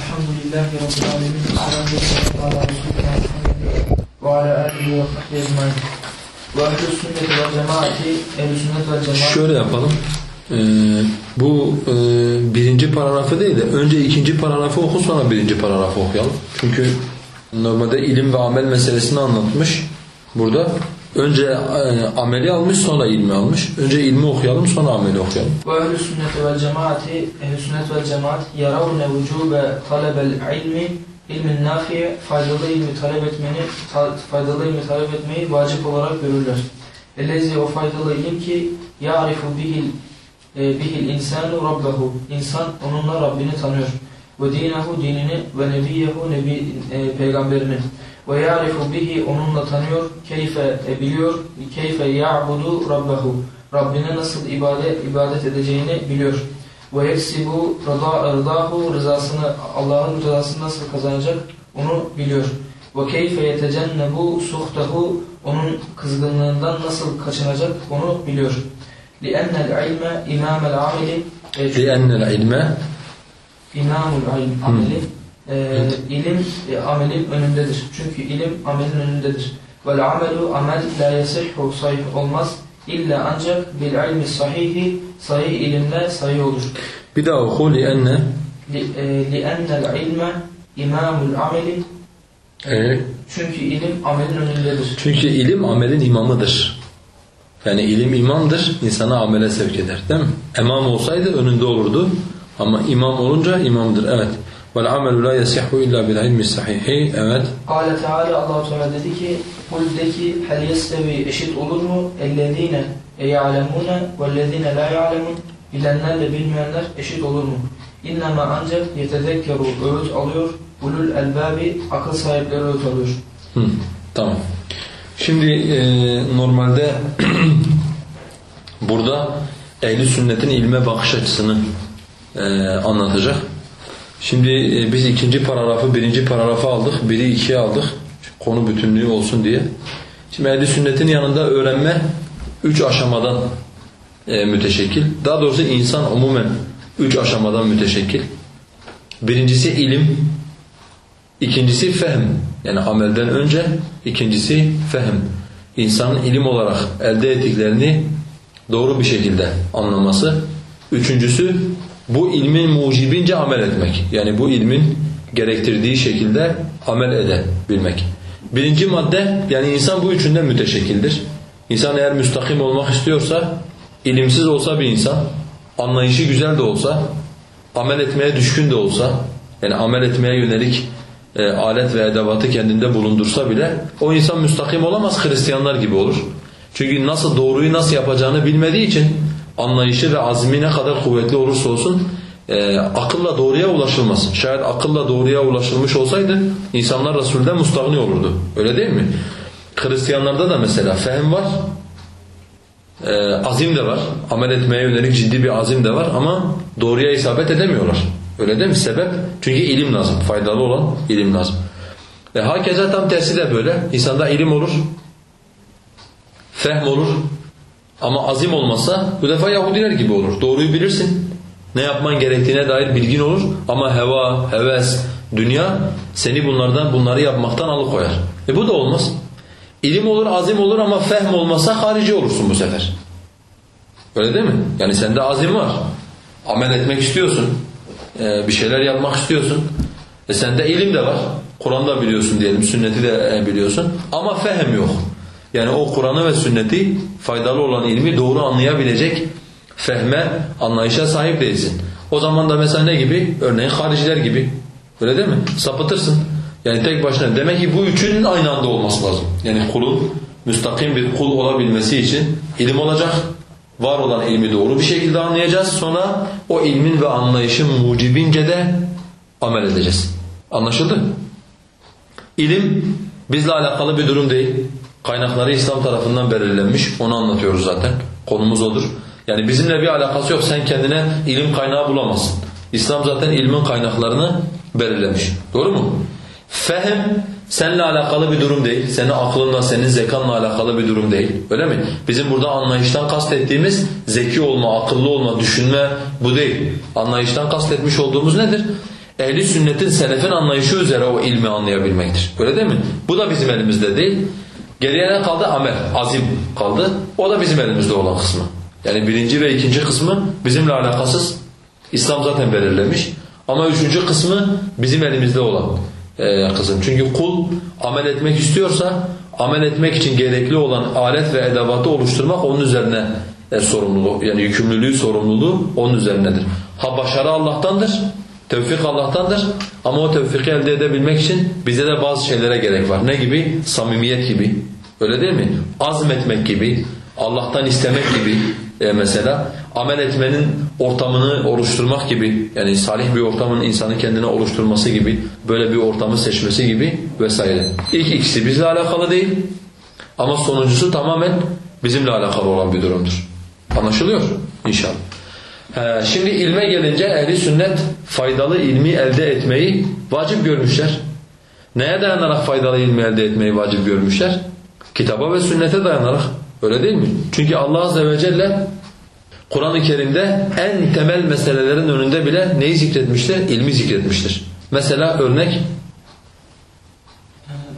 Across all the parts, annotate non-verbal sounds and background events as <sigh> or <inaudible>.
الحمد لله رب العالمين والصلاة والسلام على رسولنا محمد وعلى آله وصحبه أجمعين وأهل السنة والجماعة أهل السنة والجماعة Şöyle yapalım. Ee, bu e, birinci paragrafı değil de önce ikinci paragrafı oku sonra birinci paragrafı okuyalım. Çünkü normalde ilim ve amel meselesini anlatmış burada. Önce e, ameli almış sonra ilmi almış. Önce ilmi okuyalım sonra ameli okuyalım. Ve ehl-i sünnet ve cemaati ehl-i sünnet ve cemaat yaravne vücube talebel ilmi ilmin nafiye faydalı ilmi talep etmeni ta, faydalı ilmi talep etmeyi vacip olarak görürler. Elezi o faydalı ilim ki ya'rifu bihil e, bihil insanu rabbehu. İnsan onunla Rabbini tanıyor. Ve dinahu dinini ve nebiyehu nebi e, peygamberini. Ve ya'rifu bihi onunla tanıyor. Keyfe e, biliyor. Keyfe ya'budu rabbehu. Rabbine nasıl ibadet ibadet edeceğini biliyor. Ve yeksibu rıda- rıdahu rızasını Allah'ın rızasını nasıl kazanacak onu biliyor. Ve keyfe yetecennebu suhtahu onun kızgınlığından nasıl kaçınacak onu biliyor. لِأَنَّ الْعِلْمَ اِمَامَ الْعَمِلِ e, çünkü لِأَنَّ الْعِلْمَ İmamul ilim ameli e, ilim e, amelin önündedir. Çünkü ilim amelin önündedir. Vel amelu amel la yesihhu sahih olmaz. İlla ancak bil ilmi sahihi sahih ilimle sahih olur. Bir daha oku li enne li e, ennel ilme imamul ameli Evet. Çünkü ilim amelin önündedir. Çünkü ilim amelin imamıdır. Yani ilim imamdır, insanı amele sevk eder değil mi? Emam olsaydı önünde olurdu ama imam olunca imamdır. Evet. Vel amelu la yasihhu illa bil ilmi sahihi. Evet. Kâle Teala Allah Teala dedi ki kul de ki hel yestevi eşit olur mu ellezine ya'lemune vellezine la ya'lemun bilenlerle bilmeyenler eşit olur mu? İnnemâ ancak yetezekkeru öğüt alıyor ulul elbabi akıl sahipleri öğüt alıyor. Hı, tamam. Şimdi e, normalde <clears throat> burada ehli sünnetin ilme bakış açısını e, anlatacak. Şimdi e, biz ikinci paragrafı birinci paragrafı aldık, biri ikiye aldık. Konu bütünlüğü olsun diye. Şimdi ehli sünnetin yanında öğrenme üç aşamadan e, müteşekkil. Daha doğrusu insan umumen üç aşamadan müteşekkil. Birincisi ilim, İkincisi fehm. Yani amelden önce ikincisi fehm. İnsanın ilim olarak elde ettiklerini doğru bir şekilde anlaması. Üçüncüsü bu ilmin mucibince amel etmek. Yani bu ilmin gerektirdiği şekilde amel edebilmek. Birinci madde yani insan bu üçünden müteşekkildir. İnsan eğer müstakim olmak istiyorsa ilimsiz olsa bir insan, anlayışı güzel de olsa, amel etmeye düşkün de olsa, yani amel etmeye yönelik e, alet ve edevatı kendinde bulundursa bile o insan müstakim olamaz Hristiyanlar gibi olur. Çünkü nasıl doğruyu nasıl yapacağını bilmediği için anlayışı ve azmi ne kadar kuvvetli olursa olsun e, akılla doğruya ulaşılmaz. Şayet akılla doğruya ulaşılmış olsaydı insanlar Resul'den mustagni olurdu. Öyle değil mi? Hristiyanlarda da mesela fehm var, e, azim de var, amel etmeye yönelik ciddi bir azim de var ama doğruya isabet edemiyorlar. Öyle değil mi? Sebep? Çünkü ilim lazım. Faydalı olan ilim lazım. Ve hakeza tam tersi de böyle. İnsanda ilim olur, fehm olur ama azim olmazsa bu defa Yahudiler gibi olur. Doğruyu bilirsin. Ne yapman gerektiğine dair bilgin olur ama heva, heves, dünya seni bunlardan bunları yapmaktan alıkoyar. E bu da olmaz. İlim olur, azim olur ama fehm olmazsa harici olursun bu sefer. Öyle değil mi? Yani sende azim var. Amel etmek istiyorsun. Ee, bir şeyler yapmak istiyorsun. E sende ilim de var. Kur'an'da biliyorsun diyelim, sünneti de e, biliyorsun. Ama fehem yok. Yani o Kur'an'ı ve sünneti faydalı olan ilmi doğru anlayabilecek fehme, anlayışa sahip değilsin. O zaman da mesela ne gibi? Örneğin hariciler gibi. Öyle değil mi? Sapıtırsın. Yani tek başına. Demek ki bu üçünün aynı anda olması lazım. Yani kulun müstakim bir kul olabilmesi için ilim olacak. Var olan ilmi doğru bir şekilde anlayacağız. Sonra o ilmin ve anlayışın mucibince de amel edeceğiz. Anlaşıldı? İlim bizle alakalı bir durum değil. Kaynakları İslam tarafından belirlenmiş. Onu anlatıyoruz zaten. Konumuz odur. Yani bizimle bir alakası yok. Sen kendine ilim kaynağı bulamazsın. İslam zaten ilmin kaynaklarını belirlemiş. Doğru mu? Fehm seninle alakalı bir durum değil. Senin aklınla, senin zekanla alakalı bir durum değil. Öyle mi? Bizim burada anlayıştan kastettiğimiz zeki olma, akıllı olma, düşünme bu değil. Anlayıştan kastetmiş olduğumuz nedir? Ehli sünnetin, selefin anlayışı üzere o ilmi anlayabilmektir. Öyle değil mi? Bu da bizim elimizde değil. Geriye ne kaldı? Amel, azim kaldı. O da bizim elimizde olan kısmı. Yani birinci ve ikinci kısmı bizimle alakasız. İslam zaten belirlemiş. Ama üçüncü kısmı bizim elimizde olan e, kısım. Çünkü kul amel etmek istiyorsa amel etmek için gerekli olan alet ve edevatı oluşturmak onun üzerine e, sorumluluğu yani yükümlülüğü sorumluluğu onun üzerinedir. Ha başarı Allah'tandır. Tevfik Allah'tandır ama o tevfiki elde edebilmek için bize de bazı şeylere gerek var. Ne gibi? Samimiyet gibi. Öyle değil mi? Azmetmek gibi, Allah'tan istemek gibi e mesela amel etmenin ortamını oluşturmak gibi yani salih bir ortamın insanın kendine oluşturması gibi böyle bir ortamı seçmesi gibi vesaire. İlk ikisi bizle alakalı değil ama sonuncusu tamamen bizimle alakalı olan bir durumdur. Anlaşılıyor inşallah. He, şimdi ilme gelince ehli sünnet faydalı ilmi elde etmeyi vacip görmüşler. Neye dayanarak faydalı ilmi elde etmeyi vacip görmüşler? Kitaba ve sünnete dayanarak. Öyle değil mi? Çünkü Allah Azze ve Celle Kur'an-ı Kerim'de en temel meselelerin önünde bile neyi zikretmiştir? İlmi zikretmiştir. Mesela örnek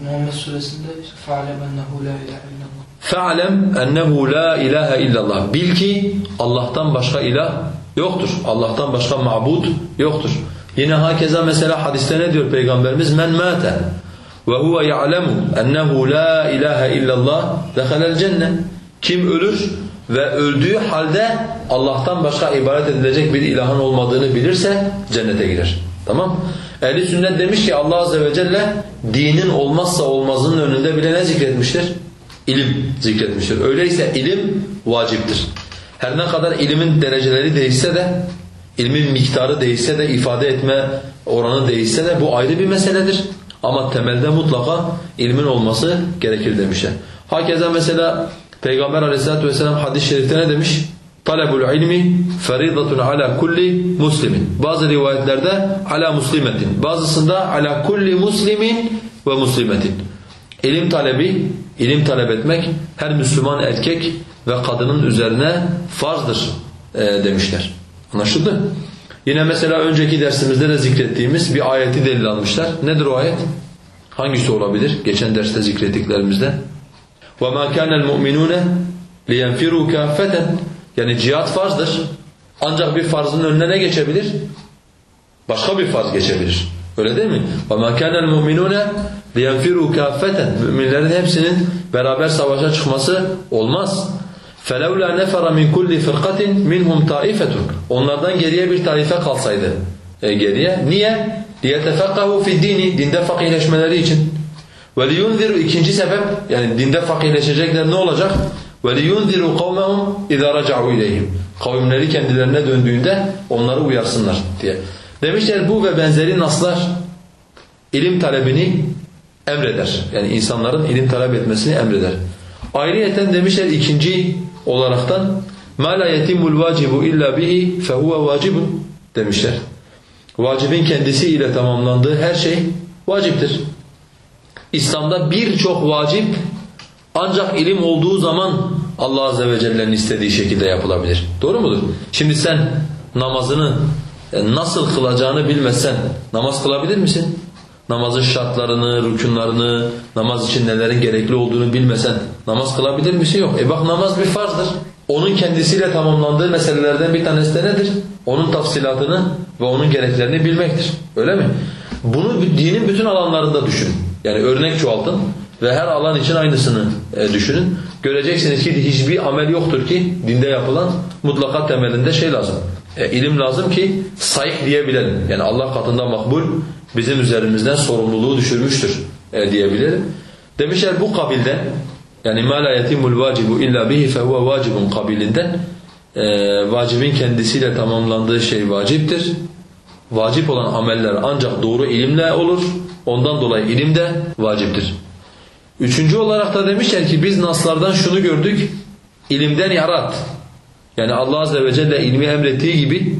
Muhammed suresinde فَعْلَمْ اَنَّهُ لَا اِلَٰهَ اِلَّا اللّٰهِ فَعْلَمْ اَنَّهُ لَا اِلَٰهَ اِلَّا اللّٰهِ Bil ki Allah'tan başka ilah yoktur. Allah'tan başka mabud yoktur. Yine hakeza mesela hadiste ne diyor Peygamberimiz? Men mâte ve huve ya'lemu ennehu la ilahe illallah dehalel cennet. Kim ölür ve öldüğü halde Allah'tan başka ibadet edilecek bir ilahın olmadığını bilirse cennete girer. Tamam? Ehli sünnet demiş ki Allah azze ve celle dinin olmazsa olmazının önünde bile ne zikretmiştir? İlim zikretmiştir. Öyleyse ilim vaciptir. Her ne kadar ilimin dereceleri değişse de, ilmin miktarı değişse de, ifade etme oranı değişse de bu ayrı bir meseledir. Ama temelde mutlaka ilmin olması gerekir demişler. Hakeza mesela Peygamber aleyhissalatu vesselam hadis-i şerifte ne demiş? Talebul ilmi feridatun ala kulli muslimin. Bazı rivayetlerde ala muslimetin. Bazısında ala kulli muslimin ve muslimetin. İlim talebi, ilim talep etmek her Müslüman erkek ve kadının üzerine farzdır e, demişler. Anlaşıldı? Yine mesela önceki dersimizde de zikrettiğimiz bir ayeti delil almışlar. Nedir o ayet? Hangisi olabilir? Geçen derste zikrettiklerimizde. وَمَا كَانَ الْمُؤْمِنُونَ لِيَنْفِرُوا كَافَّةً Yani cihat farzdır. Ancak bir farzın önüne ne geçebilir? Başka bir farz geçebilir. Öyle değil mi? وَمَا كَانَ الْمُؤْمِنُونَ لِيَنْفِرُوا كَافَّةً Müminlerin hepsinin beraber savaşa çıkması olmaz. فَلَوْلَا نَفَرَ مِنْ كُلِّ فِرْقَةٍ مِنْهُمْ طَائِفَةٌ Onlardan geriye bir taife kalsaydı. E geriye. Niye? لِيَتَفَقَّهُ فِي الدِّينِ Dinde fakihleşmeleri için. وَلِيُنْذِرُ ikinci sebep yani dinde fakihleşecekler ne olacak? وَلِيُنْذِرُوا قَوْمَهُمْ اِذَا رَجَعُوا اِلَيْهِمْ Kavimleri kendilerine döndüğünde onları uyarsınlar diye. Demişler bu ve benzeri naslar ilim talebini emreder. Yani insanların ilim talep etmesini emreder. Ayrıyeten demişler ikinci olaraktan مَا لَا يَتِمُّ الْوَاجِبُ اِلَّا بِهِ فَهُوَ وَاجِبٌ demişler. Vacibin kendisi ile tamamlandığı her şey vaciptir. İslam'da birçok vacip ancak ilim olduğu zaman Allah Azze ve Celle'nin istediği şekilde yapılabilir. Doğru mudur? Şimdi sen namazını e, nasıl kılacağını bilmezsen namaz kılabilir misin? Namazın şartlarını, rükunlarını, namaz için nelerin gerekli olduğunu bilmesen namaz kılabilir misin? Yok. E bak namaz bir farzdır. Onun kendisiyle tamamlandığı meselelerden bir tanesi de nedir? Onun tafsilatını ve onun gereklerini bilmektir. Öyle mi? Bunu dinin bütün alanlarında düşünün. Yani örnek çoğaltın ve her alan için aynısını e, düşünün. Göreceksiniz ki hiçbir amel yoktur ki dinde yapılan mutlaka temelinde şey lazım. E, ilim lazım ki sayık diyebilelim. Yani Allah katında makbul bizim üzerimizden sorumluluğu düşürmüştür e, diyebilelim. Demişler bu kabilden yani مَا لَا يَتِمُّ الْوَاجِبُ اِلَّا بِهِ فَهُوَ vacibun kabilinden e, vacibin kendisiyle tamamlandığı şey vaciptir. Vacip olan ameller ancak doğru ilimle olur. Ondan dolayı ilim de vaciptir. Üçüncü olarak da demişler ki biz naslardan şunu gördük. İlimden yarat. Yani Allah Azze ve Celle ilmi emrettiği gibi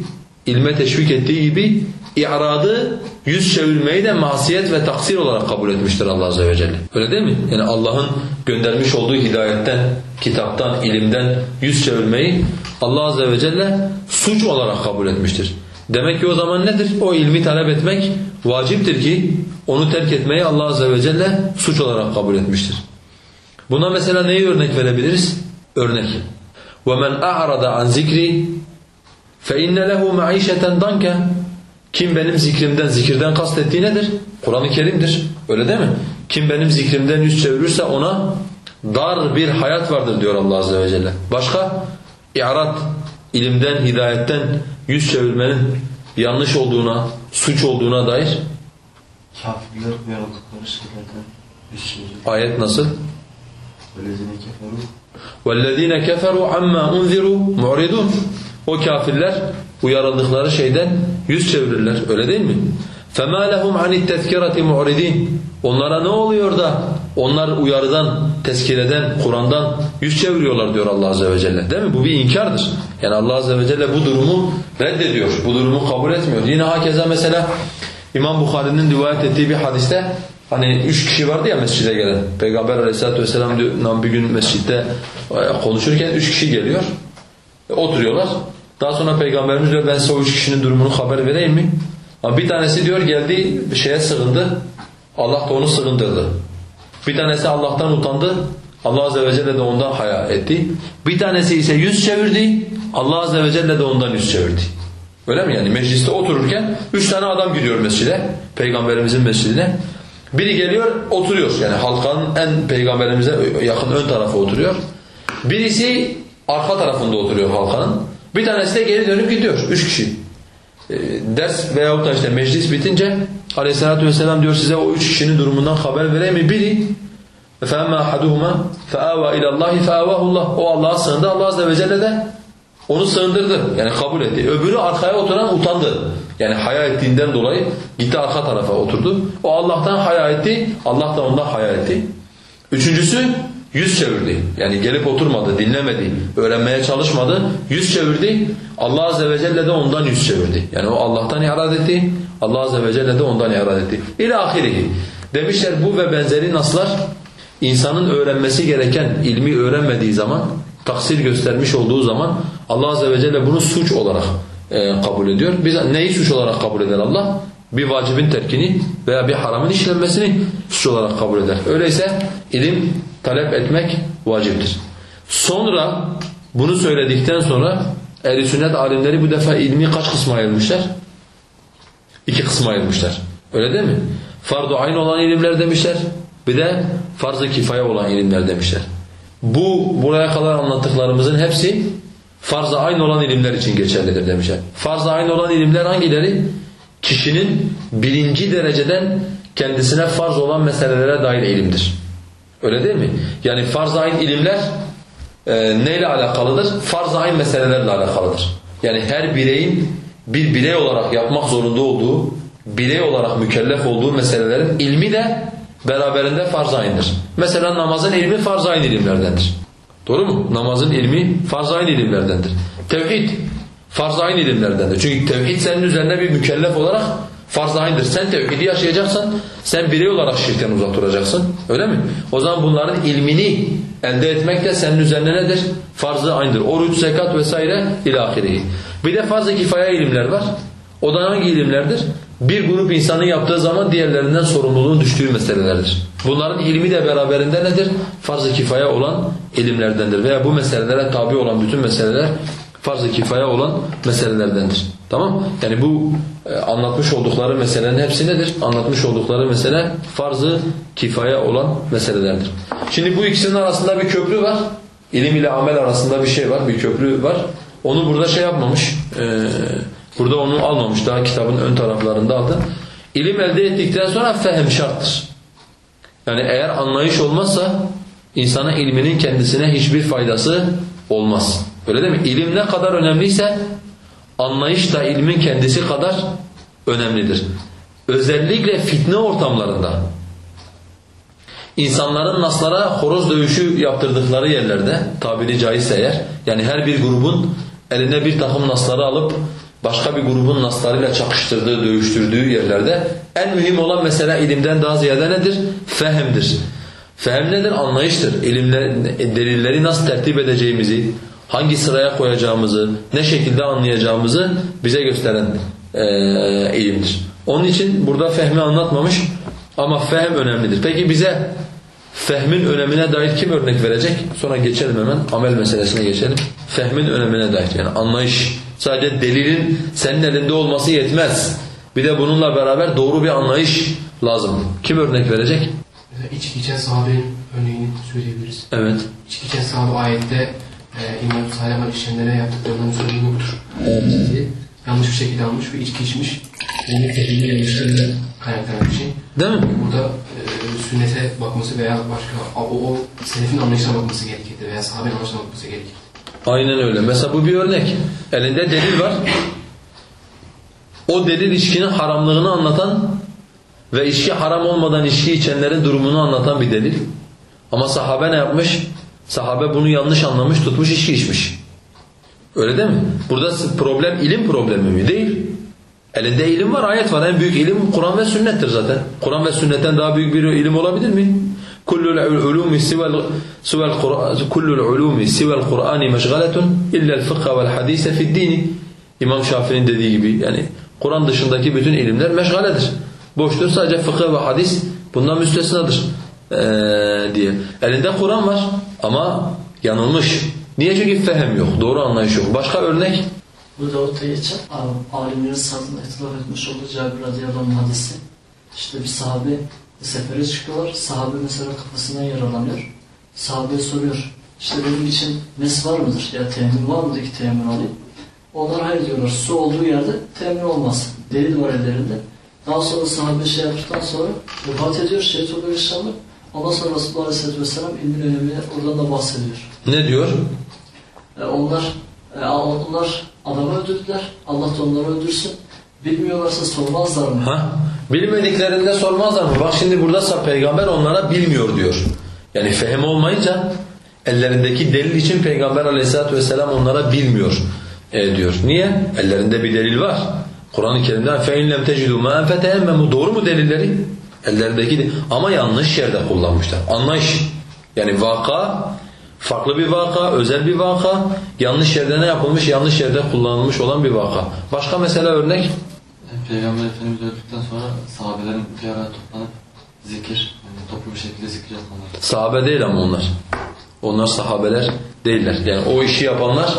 ilme teşvik ettiği gibi i'radı yüz çevirmeyi de masiyet ve taksir olarak kabul etmiştir Allah Azze ve Celle. Öyle değil mi? Yani Allah'ın göndermiş olduğu hidayetten, kitaptan, ilimden yüz çevirmeyi Allah Azze ve Celle suç olarak kabul etmiştir. Demek ki o zaman nedir? O ilmi talep etmek vaciptir ki onu terk etmeyi Allah Azze ve Celle suç olarak kabul etmiştir. Buna mesela neyi örnek verebiliriz? Örnek. وَمَنْ أَعْرَضَ عَنْ ذِكْرِ فَاِنَّ لَهُ مَعِيشَةً دَنْكَ Kim benim zikrimden, zikirden kastettiği nedir? Kur'an-ı Kerim'dir. Öyle değil mi? Kim benim zikrimden yüz çevirirse ona dar bir hayat vardır diyor Allah Azze ve Celle. Başka? İ'rat, ilimden, hidayetten yüz çevirmenin yanlış olduğuna, suç olduğuna dair Kafirler uyarıldıkları şeylerden yüz çevirir. ayet nasıl? Velezine keferu. وَالَّذ۪ينَ كَفَرُوا عَمَّا اُنْذِرُوا مُعْرِضُونَ O kafirler uyarıldıkları şeyden yüz çevirirler. Öyle değil mi? فَمَا لَهُمْ عَنِ التَّذْكِرَةِ مُعْرِضِينَ Onlara ne oluyor da onlar uyarıdan, tezkireden, Kur'an'dan yüz çeviriyorlar diyor Allah Azze ve Celle. Değil mi? Bu bir inkardır. Yani Allah Azze ve Celle bu durumu reddediyor. Bu durumu kabul etmiyor. Yine hakeza mesela İmam Bukhari'nin rivayet ettiği bir hadiste Hani üç kişi vardı ya mescide gelen. Peygamber aleyhissalatü vesselam diyor, bir gün mescitte e, konuşurken üç kişi geliyor. E, Oturuyorlar. Daha sonra Peygamberimiz diyor ben size o üç kişinin durumunu haber vereyim mi? Ama bir tanesi diyor geldi şeye sığındı. Allah da onu sığındırdı. Bir tanesi Allah'tan utandı. Allah Azze ve Celle de ondan haya etti. Bir tanesi ise yüz çevirdi. Allah Azze ve Celle de ondan yüz çevirdi. Öyle mi yani? Mecliste otururken üç tane adam gidiyor mescide. Peygamberimizin mescidine. Biri geliyor oturuyor yani halkanın en peygamberimize yakın ön tarafı oturuyor. Birisi arka tarafında oturuyor halkanın. Bir tanesi de geri dönüp gidiyor. Üç kişi. E, ders veyahut da işte meclis bitince aleyhissalatü vesselam diyor size o üç kişinin durumundan haber vereyim mi? Biri فَاَمَّا اَحَدُهُمَا فَاَوَى اِلَى اللّٰهِ فَاَوَاهُ اللّٰهِ O Allah'a sığındı. Allah Azze ve Celle de onu sığındırdı. Yani kabul etti. Öbürü arkaya oturan utandı. Yani haya ettiğinden dolayı gitti arka tarafa oturdu. O Allah'tan haya etti. Allah da ondan haya etti. Üçüncüsü yüz çevirdi. Yani gelip oturmadı, dinlemedi, öğrenmeye çalışmadı. Yüz çevirdi. Allah Azze ve Celle de ondan yüz çevirdi. Yani o Allah'tan irad etti. Allah Azze ve Celle de ondan irad etti. İlâ. Demişler bu ve benzeri naslar insanın öğrenmesi gereken ilmi öğrenmediği zaman taksir göstermiş olduğu zaman Allah Azze ve Celle bunu suç olarak e, kabul ediyor. Biz neyi suç olarak kabul eder Allah? Bir vacibin terkini veya bir haramın işlenmesini suç olarak kabul eder. Öyleyse ilim talep etmek vaciptir. Sonra bunu söyledikten sonra ehl sünnet alimleri bu defa ilmi kaç kısma ayırmışlar? İki kısma ayırmışlar. Öyle değil mi? Fardu ayn olan ilimler demişler. Bir de farz-ı kifaya olan ilimler demişler. Bu buraya kadar anlattıklarımızın hepsi farz-ı ayn olan ilimler için geçerlidir demişler. Farz-ı ayn olan ilimler hangileri? Kişinin birinci dereceden kendisine farz olan meselelere dair ilimdir. Öyle değil mi? Yani farz-ı ayn ilimler e, neyle alakalıdır? Farz-ı ayn meselelerle alakalıdır. Yani her bireyin bir birey olarak yapmak zorunda olduğu, birey olarak mükellef olduğu meselelerin ilmi de beraberinde farz-ı aynıdır. Mesela namazın ilmi farz-ı ayn ilimlerdendir. Doğru mu? Namazın ilmi farz-ı ayn ilimlerdendir. Tevhid farz-ı ayn ilimlerdendir. Çünkü tevhid senin üzerine bir mükellef olarak farz-ı aynıdır. Sen tevhidi yaşayacaksan sen birey olarak şirkten uzak duracaksın. Öyle mi? O zaman bunların ilmini elde etmek de senin üzerine nedir? Farz-ı aynıdır. Oruç, zekat vesaire ilahirihi. Bir de farz-ı kifaya ilimler var. O da hangi ilimlerdir? Bir grup insanın yaptığı zaman diğerlerinden sorumluluğun düştüğü meselelerdir. Bunların ilmi de beraberinde nedir? Farz-ı kifaya olan ilimlerdendir. Veya bu meselelere tabi olan bütün meseleler farz-ı kifaya olan meselelerdendir. Tamam? Yani bu e, anlatmış oldukları meselenin hepsi nedir? Anlatmış oldukları mesele farz-ı kifaya olan meselelerdir. Şimdi bu ikisinin arasında bir köprü var. İlim ile amel arasında bir şey var, bir köprü var. Onu burada şey yapmamış, e, burada onu almamış. Daha kitabın ön taraflarında aldı. İlim elde ettikten sonra fehem şarttır. Yani eğer anlayış olmazsa insana ilminin kendisine hiçbir faydası olmaz. Öyle değil mi? İlim ne kadar önemliyse anlayış da ilmin kendisi kadar önemlidir. Özellikle fitne ortamlarında insanların naslara horoz dövüşü yaptırdıkları yerlerde tabiri caizse eğer yani her bir grubun eline bir takım nasları alıp başka bir grubun naslarıyla çakıştırdığı, dövüştürdüğü yerlerde en mühim olan mesela ilimden daha ziyade nedir? Fehemdir. Fehem nedir? Anlayıştır. İlimle, delilleri nasıl tertip edeceğimizi, hangi sıraya koyacağımızı, ne şekilde anlayacağımızı bize gösteren e, ilimdir. Onun için burada fehmi anlatmamış ama fehm önemlidir. Peki bize fehmin önemine dair kim örnek verecek? Sonra geçelim hemen amel meselesine geçelim. Fehmin önemine dair yani anlayış. Sadece delilin senin elinde olması yetmez. Bir de bununla beraber doğru bir anlayış lazım. Kim örnek verecek? İçki içen sahabenin örneğini söyleyebiliriz. Evet. İçki içen sahabe ayette e, İmam Salim işlemlere yaptıklarından sorumlu yoktur. Diye yanlış bir şekilde almış ve içki içmiş. Bunun tehdidi yanlışlarıyla kaynaklanan bir şey. Değil mi? Burada e, sünnete bakması veya başka o, o selefin anlayışına bakması gerekirdi veya sahabenin anlayışına bakması gerekirdi. Aynen öyle. Mesela bu bir örnek. Elinde delil var. O delil içkinin haramlığını anlatan ve içki haram olmadan içki içenlerin durumunu anlatan bir delil. Ama sahabe ne yapmış? Sahabe bunu yanlış anlamış, tutmuş içki içmiş. Öyle değil mi? Burada problem ilim problemi mi? Değil. Elinde ilim var, ayet var. En büyük ilim Kur'an ve sünnettir zaten. Kur'an ve sünnetten daha büyük bir ilim olabilir mi? Kullul ulumi sivel sivel Kur'an kullul ulumi sivel Kur'an meşgaletun illa el-fıkh ve'l hadise fi'd-din. İmam Şafii'nin dediği gibi yani Kur'an dışındaki bütün ilimler meşgaledir. Boştur sadece fıkıh ve hadis bundan müstesnadır ee, diye. Elinde Kur'an var ama yanılmış. Niye? Çünkü fehem yok, doğru anlayış yok. Başka örnek? Burada ortaya çıkan alimlerin satın itiraf etmiş olduğu Cabir radıyallahu hadisi. İşte bir sahabe sefere çıkıyorlar. Sahabe mesela kafasına yaralanıyor. Sahabe soruyor. İşte benim için mes var mıdır? Ya temin var mıdır ki temin alayım? Onlar hayır diyorlar. Su olduğu yerde temin olmaz. Delil var ellerinde. Daha sonra sahabe şey yaptıktan sonra vefat ediyor. Şehit oluyor inşallah. Ondan sonra Resulullah Aleyhisselatü Vesselam ilmin önemini oradan da bahsediyor. Ne diyor? E, onlar e, onlar adamı öldürdüler. Allah da onları öldürsün. Bilmiyorlarsa sormazlar mı? Ha? Bilmediklerinde sormazlar mı? Bak şimdi burada peygamber onlara bilmiyor diyor. Yani fehem olmayınca ellerindeki delil için peygamber aleyhissalatü vesselam onlara bilmiyor e, diyor. Niye? Ellerinde bir delil var. Kur'an-ı Kerim'den فَاِنْ لَمْ تَجِدُوا مَا فَتَيَمَّمُوا Doğru mu delilleri? Ellerindeki ama yanlış yerde kullanmışlar. Anlayış. Yani vaka, farklı bir vaka, özel bir vaka, yanlış yerde ne yapılmış? Yanlış yerde kullanılmış olan bir vaka. Başka mesela örnek? Peygamber Efendimiz öldükten sonra sahabelerin bir araya toplanıp zikir, yani toplu bir şekilde zikir yapmaları. Sahabe değil ama onlar. Onlar sahabeler değiller. Yani o işi yapanlar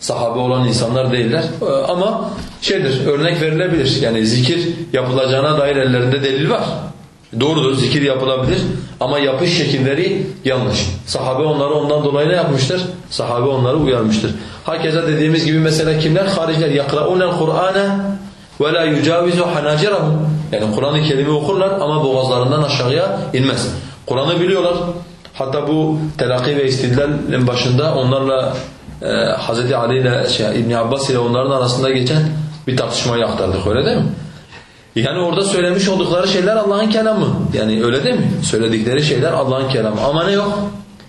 sahabe olan insanlar değiller. Ee, Ama şeydir, örnek verilebilir. Yani zikir yapılacağına dair ellerinde delil var. Doğrudur, zikir yapılabilir ama yapış şekilleri yanlış. Sahabe onları ondan dolayı ne yapmıştır? Sahabe onları uyarmıştır. Hakeza dediğimiz gibi mesela kimler? Hariciler. يَقْرَؤُونَ الْقُرْآنَ وَلَا يُجَاوِزُ حَنَاجِرَهُمْ Yani Kur'an-ı Kerim'i okurlar ama boğazlarından aşağıya inmez. Kur'an'ı biliyorlar. Hatta bu telakki ve istidlalin başında onlarla e, Hz. Ali ile şey, İbn Abbas ile onların arasında geçen bir tartışmayı aktardık öyle değil mi? Yani orada söylemiş oldukları şeyler Allah'ın kelamı. Yani öyle değil mi? Söyledikleri şeyler Allah'ın kelamı. Ama ne yok?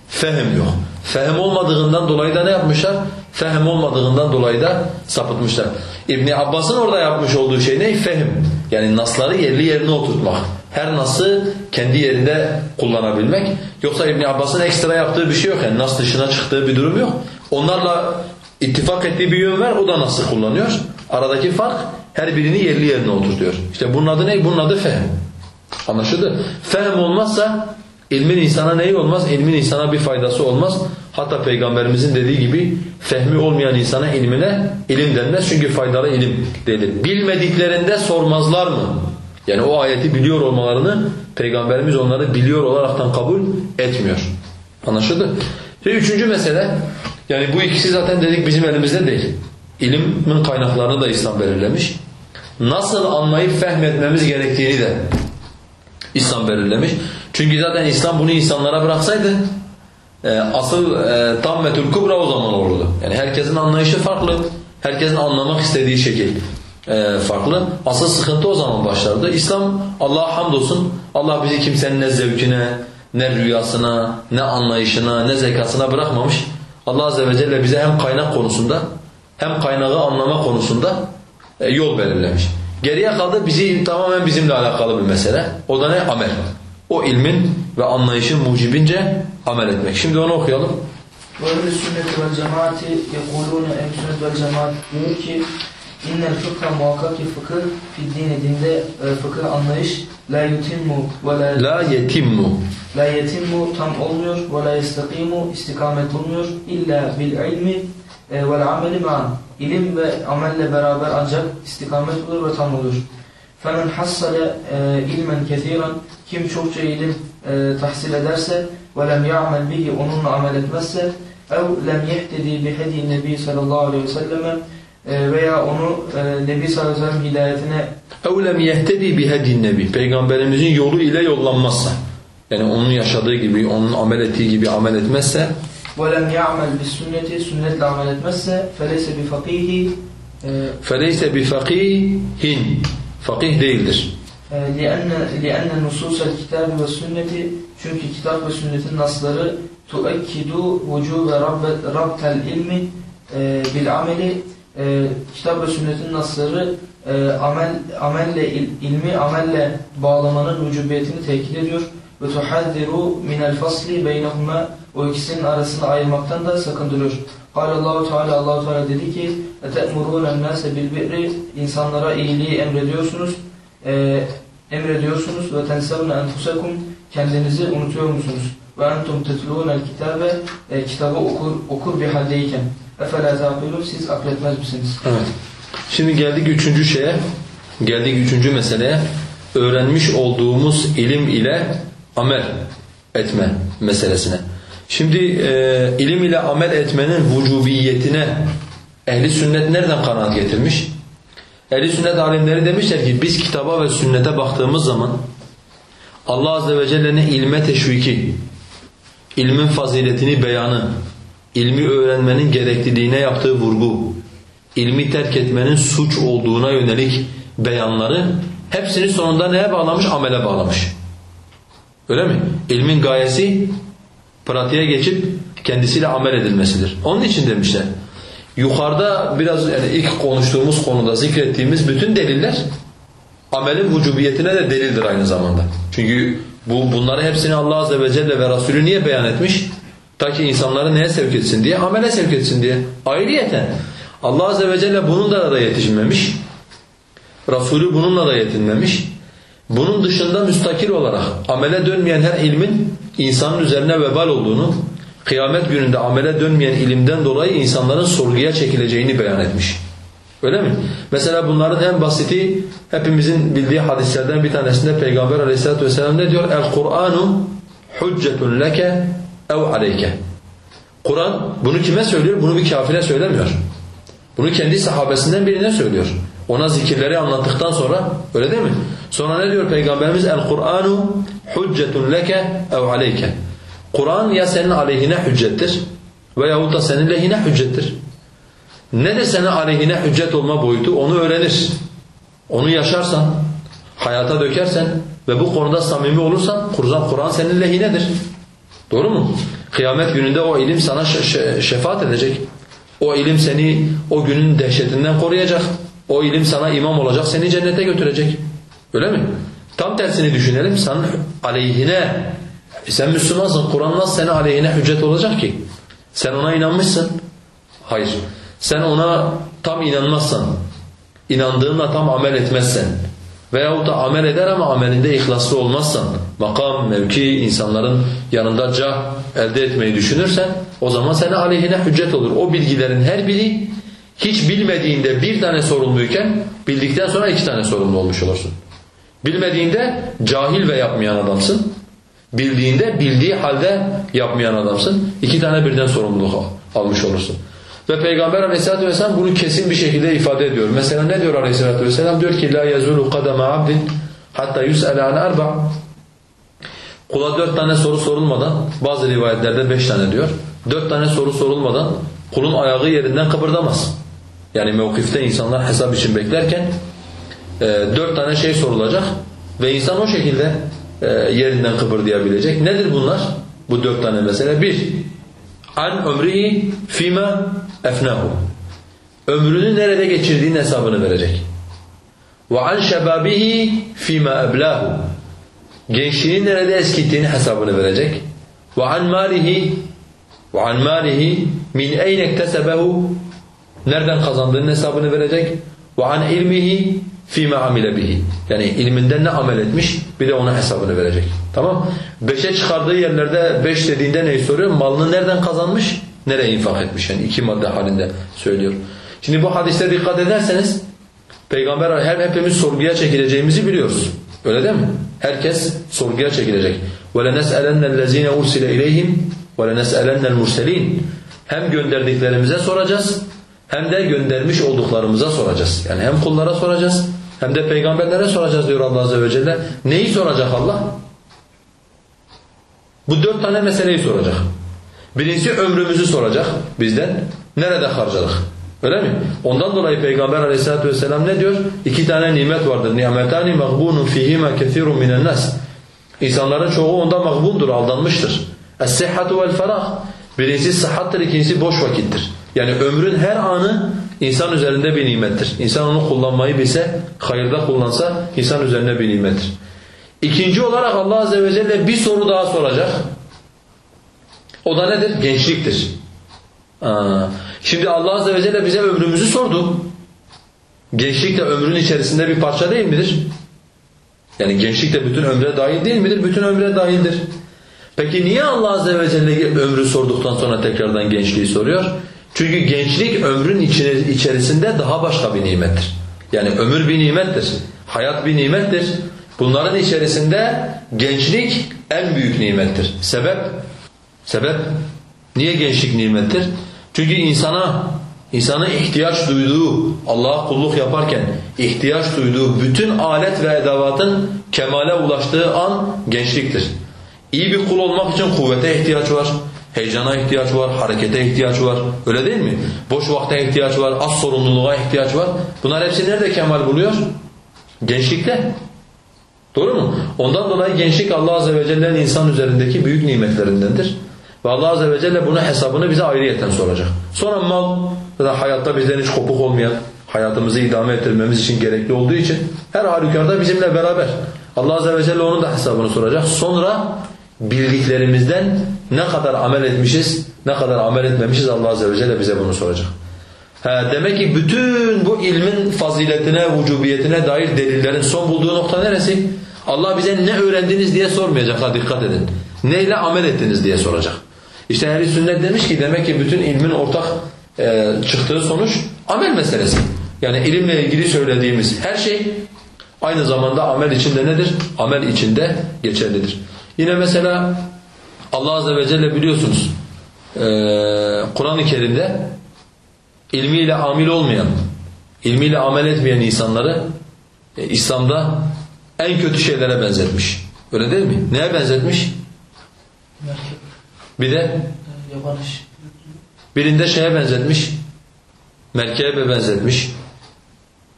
Fehem yok. Fehem olmadığından dolayı da ne yapmışlar? Fehem olmadığından dolayı da sapıtmışlar. İbn Abbas'ın orada yapmış olduğu şey ne? Fehim. Yani nasları yerli yerine oturtmak. Her nası kendi yerinde kullanabilmek. Yoksa İbn Abbas'ın ekstra yaptığı bir şey yok. Yani nas dışına çıktığı bir durum yok. Onlarla ittifak ettiği bir yön var. O da nasıl kullanıyor. Aradaki fark her birini yerli yerine oturtuyor. İşte bunun adı ne? Bunun adı fehm. Anlaşıldı? Fehm olmazsa ilmin insana neyi olmaz? İlmin insana bir faydası olmaz. Hatta Peygamberimizin dediği gibi fehmi olmayan insana ilmine ilim denmez. Çünkü faydalı ilim değildir. Bilmediklerinde sormazlar mı? Yani o ayeti biliyor olmalarını Peygamberimiz onları biliyor olaraktan kabul etmiyor. Anlaşıldı? Şimdi üçüncü mesele, yani bu ikisi zaten dedik bizim elimizde değil. İlimin kaynaklarını da İslam belirlemiş. Nasıl anlayıp fehmetmemiz gerektiğini de İslam belirlemiş. Çünkü zaten İslam bunu insanlara bıraksaydı e, asıl e, tammetül kubra o zaman olurdu. Yani herkesin anlayışı farklı. Herkesin anlamak istediği şekil e, farklı. Asıl sıkıntı o zaman başlardı. İslam Allah'a hamdolsun Allah bizi kimsenin ne zevkine, ne rüyasına, ne anlayışına, ne zekasına bırakmamış. Allah Azze ve Celle bize hem kaynak konusunda hem kaynağı anlama konusunda e, yol belirlemiş. Geriye kaldı bizi tamamen bizimle alakalı bir mesele. O da ne? Amel. O ilmin ve anlayışın mucibince amel etmek. Şimdi onu okuyalım. وأهل السنة والجماعة يقولون أهل السنة والجماعة diyor ki İnnel fıkha muhakkak ki fıkıh fiddine dinde e, fıkıh anlayış la yutimmu ve la, La yetimmu. la yetimmu tam olmuyor ve la yestakimu istikamet bulmuyor illa bil ilmi e, vel ameli ma'an ilim ve amelle beraber ancak istikamet olur ve tam olur. فَمَنْ حَصَّلَ ilmen كَثِيرًا Kim çokça ilim e, tahsil ederse وَلَمْ يَعْمَلْ بِهِ Onunla amel etmezse اَوْ لَمْ يَهْتَدِي بِهَدِي النَّبِي sallallahu aleyhi ve selleme e, veya onu e, Nebi sallallahu aleyhi ve sellem hidayetine اَوْ لَمْ يَهْتَدِي بِهَدِي nebi Peygamberimizin yolu ile yollanmazsa yani onun yaşadığı gibi, onun amel ettiği gibi amel etmezse وَلَمْ يَعْمَلْ بِالسُنَّةِ Sünnetle amel etmezse فَلَيْسَ بِفَقِيهِ e, فَلَيْسَ بِفَقِيهٍ Fakih değildir. لأن لأن نصوص الكتاب والسنة çünkü kitap ve sünnetin nasları tuakkidu vücube rabtel ilmi e, bil ameli e, kitap ve sünnetin nasları e, amel amelle il, ilmi amelle bağlamanın vücubiyetini tekit ediyor ve tuhaddiru minel fasli beynehuma o ikisinin arasını ayırmaktan da sakındırıyor. Allahu Teala Allahu Teala dedi ki: "Etemurun nase bil birri" insanlara iyiliği emrediyorsunuz. E, emrediyorsunuz ve tensavne enfusakum kendinizi unutuyor musunuz? Ve entum tetlûnel kitabe e, kitabı okur, okur bir haldeyken. Efela taqilun siz akletmez misiniz? Evet. Şimdi geldik üçüncü şeye. Geldik üçüncü meseleye. Öğrenmiş olduğumuz ilim ile amel etme meselesine. Şimdi e, ilim ile amel etmenin vücubiyetine ehli sünnet nereden kanaat getirmiş? Ehli sünnet alimleri demişler ki biz kitaba ve sünnete baktığımız zaman Allah azze ve celle'nin ilme teşviki, ilmin faziletini beyanı, ilmi öğrenmenin gerekliliğine yaptığı vurgu, ilmi terk etmenin suç olduğuna yönelik beyanları hepsini sonunda neye bağlamış? Amele bağlamış. Öyle mi? İlmin gayesi pratiğe geçip kendisiyle amel edilmesidir. Onun için demişler. Yukarıda biraz yani ilk konuştuğumuz konuda zikrettiğimiz bütün deliller amelin vücubiyetine de delildir aynı zamanda. Çünkü bu bunları hepsini Allah azze ve celle ve Resulü niye beyan etmiş? Ta ki insanları neye sevk etsin diye? Amele sevk etsin diye. Ayrıyeten Allah azze ve celle bununla da yetişmemiş. Resulü bununla da yetinmemiş. Bunun dışında müstakil olarak amele dönmeyen her ilmin insanın üzerine vebal olduğunu, kıyamet gününde amele dönmeyen ilimden dolayı insanların sorguya çekileceğini beyan etmiş. Öyle mi? Mesela bunların en basiti hepimizin bildiği hadislerden bir tanesinde Peygamber aleyhissalatu vesselam ne diyor? El-Kur'anu hüccetun leke ev aleyke. Kur'an bunu kime söylüyor? Bunu bir kafire söylemiyor. Bunu kendi sahabesinden birine söylüyor. Ona zikirleri anlattıktan sonra öyle değil mi? Sonra ne diyor Peygamberimiz? El-Kur'anu hüccetun leke ev aleyke. Kur'an ya senin aleyhine hüccettir veyahut da senin lehine hüccettir. Nedir senin aleyhine hüccet olma boyutu? Onu öğrenir. Onu yaşarsan, hayata dökersen ve bu konuda samimi olursan Kur'an senin lehinedir. Doğru mu? Kıyamet gününde o ilim sana şefaat edecek. O ilim seni o günün dehşetinden koruyacak. O ilim sana imam olacak, seni cennete götürecek. Öyle mi? Tam tersini düşünelim. Sen aleyhine, sen Müslümansın. Kur'an nasıl senin aleyhine hüccet olacak ki? Sen ona inanmışsın. Hayır. Sen ona tam inanmazsan, inandığınla tam amel etmezsen veyahut da amel eder ama amelinde ihlaslı olmazsan, makam, mevki, insanların yanında cah elde etmeyi düşünürsen o zaman sana aleyhine hüccet olur. O bilgilerin her biri hiç bilmediğinde bir tane sorumluyken bildikten sonra iki tane sorumlu olmuş olursun. Bilmediğinde cahil ve yapmayan adamsın. Bildiğinde bildiği halde yapmayan adamsın. İki tane birden sorumluluk almış olursun. Ve Peygamber aleyhissalatü vesselam bunu kesin bir şekilde ifade ediyor. Mesela ne diyor aleyhissalatü vesselam? Diyor ki la yazulu kadama abdin hatta yus'ale an arba. Kula dört tane soru sorulmadan, bazı rivayetlerde beş tane diyor. Dört tane soru sorulmadan kulun ayağı yerinden kıpırdamaz. Yani mevkifte insanlar hesap için beklerken e, dört tane şey sorulacak ve insan o şekilde e, yerinden kıpırdayabilecek. Nedir bunlar? Bu dört tane mesele. Bir, an ömrihi fima efnahu. Ömrünü nerede geçirdiğin hesabını verecek. Ve an şebabihi fima eblahu. Gençliğini nerede eskittiğini hesabını verecek. Ve an malihi ve an malihi min eyne ektesebehu. Nereden kazandığının hesabını verecek. Ve an ilmihi مَا عَمِلَ بِهِ Yani ilminden ne amel etmiş bir de ona hesabını verecek. Tamam Beşe çıkardığı yerlerde beş dediğinde neyi soruyor? Malını nereden kazanmış? Nereye infak etmiş? Yani iki madde halinde söylüyor. Şimdi bu hadiste dikkat ederseniz Peygamber her hepimiz sorguya çekileceğimizi biliyoruz. Öyle değil mi? Herkes sorguya çekilecek. وَلَنَسْأَلَنَّ الَّذ۪ينَ اُرْسِلَ اِلَيْهِمْ وَلَنَسْأَلَنَّ الْمُرْسَلِينَ Hem gönderdiklerimize soracağız hem de göndermiş olduklarımıza soracağız. Yani hem kullara soracağız hem de peygamberlere soracağız diyor Allah Azze ve Celle. Neyi soracak Allah? Bu dört tane meseleyi soracak. Birincisi ömrümüzü soracak bizden. Nerede harcadık? Öyle mi? Ondan dolayı Peygamber aleyhissalatu vesselam ne diyor? İki tane nimet vardır. Ni'metani maghbunun fihima kethirun minen nas. İnsanların çoğu onda maghbundur, aldanmıştır. Es-sihhatu vel ferah. Birincisi sıhhattır, ikincisi boş vakittir. Yani ömrün her anı insan üzerinde bir nimettir. İnsan onu kullanmayı bilse, hayırda kullansa insan üzerinde bir nimettir. İkinci olarak Allah Azze ve Celle bir soru daha soracak. O da nedir? Gençliktir. Aa, şimdi Allah Azze ve Celle bize ömrümüzü sordu. Gençlik de ömrün içerisinde bir parça değil midir? Yani gençlik de bütün ömre dahil değil midir? Bütün ömre dahildir. Peki niye Allah Azze ve Celle ömrü sorduktan sonra tekrardan gençliği soruyor? Çünkü gençlik ömrün içerisinde daha başka bir nimettir. Yani ömür bir nimettir, hayat bir nimettir. Bunların içerisinde gençlik en büyük nimettir. Sebep? Sebep? Niye gençlik nimettir? Çünkü insana, insana ihtiyaç duyduğu, Allah'a kulluk yaparken ihtiyaç duyduğu bütün alet ve edavatın kemale ulaştığı an gençliktir. İyi bir kul olmak için kuvvete ihtiyaç var, heyecana ihtiyaç var, harekete ihtiyaç var. Öyle değil mi? Boş vakte ihtiyaç var, az sorumluluğa ihtiyaç var. Bunlar hepsi nerede kemal buluyor? Gençlikte. Doğru mu? Ondan dolayı gençlik Allah Azze ve Celle'nin insan üzerindeki büyük nimetlerindendir. Ve Allah Azze ve Celle bunun hesabını bize ayrıyeten soracak. Sonra mal, zaten hayatta bizden hiç kopuk olmayan, hayatımızı idame ettirmemiz için gerekli olduğu için her halükarda bizimle beraber. Allah Azze ve Celle onun da hesabını soracak. Sonra bildiklerimizden ne kadar amel etmişiz, ne kadar amel etmemişiz Allah Azze ve Celle bize bunu soracak. Ha, demek ki bütün bu ilmin faziletine, vücubiyetine dair delillerin son bulduğu nokta neresi? Allah bize ne öğrendiniz diye sormayacak ha dikkat edin. Neyle amel ettiniz diye soracak. İşte ehl sünnet demiş ki demek ki bütün ilmin ortak e, çıktığı sonuç amel meselesi. Yani ilimle ilgili söylediğimiz her şey aynı zamanda amel içinde nedir? Amel içinde geçerlidir. Yine mesela Allah Azze ve Celle biliyorsunuz e, Kur'an-ı Kerim'de ilmiyle amil olmayan, ilmiyle amel etmeyen insanları e, İslam'da en kötü şeylere benzetmiş. Öyle değil mi? Neye benzetmiş? Bir de birinde şeye benzetmiş, merkebe benzetmiş.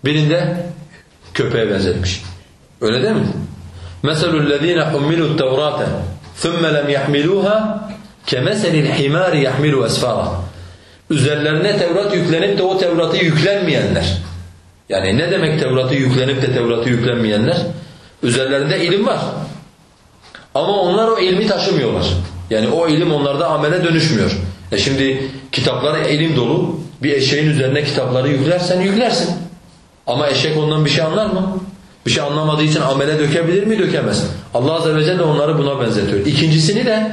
Birinde köpeğe benzetmiş. Öyle değil mi? مَثَلُ الَّذ۪ينَ حُمِّلُوا التَّوْرَاتَ ثُمَّ لَمْ يَحْمِلُوهَا كَمَثَلِ الْحِمَارِ يَحْمِلُ أَسْفَارًا Üzerlerine Tevrat yüklenip de o Tevrat'ı yüklenmeyenler. Yani ne demek Tevrat'ı yüklenip de Tevrat'ı yüklenmeyenler? Üzerlerinde ilim var. Ama onlar o ilmi taşımıyorlar. Yani o ilim onlarda amele dönüşmüyor. E şimdi kitaplar ilim dolu. Bir eşeğin üzerine kitapları yüklersen yüklersin. Ama eşek ondan bir şey anlar mı? Bir şey anlamadığı için amele dökebilir mi? Dökemez. Allah Azze ve Celle onları buna benzetiyor. İkincisini de